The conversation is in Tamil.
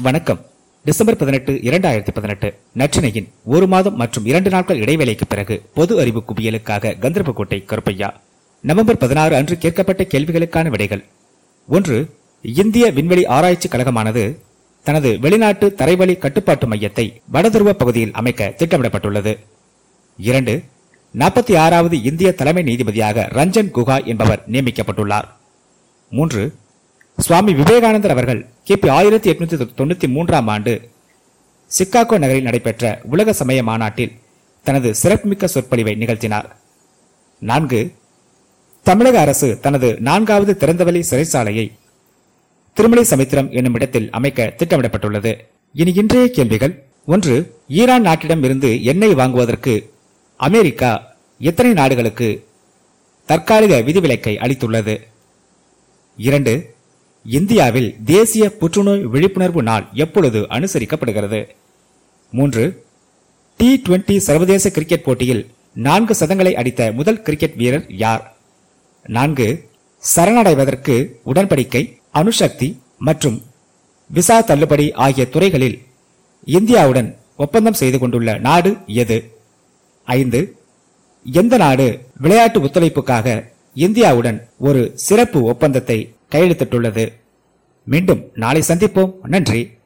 வணக்கம். டிசம்பர் பதினெட்டு இரண்டாயிரத்தி பதினெட்டு. நற்றினையின் ஒரு மாதம் மற்றும் இரண்டு நாட்கள் இடைவேளைக்கு பிறகு பொது அறிவு குவியலுக்காக கந்தர்போட்டை கருப்பையா. நவம்பர் பதினாறு அன்று கேட்கப்பட்ட கேள்விகளுக்கான விடைகள். ஒன்று இந்திய விண்வெளி ஆராய்ச்சி கழகமானது தனது வெளிநாட்டு தரைவழி கட்டுப்பாட்டு மையத்தை வடதுருவ பகுதியில் அமைக்க திட்டமிடப்பட்டுள்ளது. இரண்டு நாற்பத்தி ஆறாவது இந்திய தலைமை நீதிபதியாக ரஞ்சன் குஹா என்பவர் நியமிக்கப்பட்டுள்ளார். மூன்று சுவாமி விவேகானந்தர் அவர்கள் கிபி ஆயிரத்தி எட்நூத்தி தொண்ணூத்தி மூன்றாம் ஆண்டு சிக்காகோ நகரில் நடைபெற்ற உலக சமய மாநாட்டில் தனது சிறப்புமிக்க சொற்பொழிவை நிகழ்த்தினார். நான்கு தமிழக அரசு தனது நான்காவது திறந்தவெளி சிறைச்சாலையை திருமலை சமுத்திரம் என்னும் இடத்தில் அமைக்க திட்டமிடப்பட்டுள்ளது. இனி இன்றைய கேள்விகள் ஒன்று ஈரான் நாட்டிடம் இருந்து எண்ணெய் வாங்குவதற்கு அமெரிக்கா எத்தனை நாடுகளுக்கு தற்காலிக விதிவிலக்கை அளித்துள்ளது? இரண்டு இந்தியாவில் தேசிய புற்றுநோய் விழிப்புணர்வு நாள் எப்பொழுது அனுசரிக்கப்படுகிறது? மூன்று டி டுவெண்டி சர்வதேச கிரிக்கெட் போட்டியில் நான்கு சதங்களை அடித்த முதல் கிரிக்கெட் வீரர் யார்? நான்கு சரணடைவதற்கு உடன்படிக்கை அணுசக்தி மற்றும் விசா தள்ளுபடி ஆகிய துறைகளில் இந்தியாவுடன் ஒப்பந்தம் செய்து கொண்டுள்ள நாடு எது? ஐந்து எந்த நாடு விளையாட்டு ஒத்துழைப்புக்காக இந்தியாவுடன் ஒரு சிறப்பு ஒப்பந்தத்தை கையெழுத்திட்டுள்ளது. மீண்டும் நாளை சந்திப்போம். நன்றி.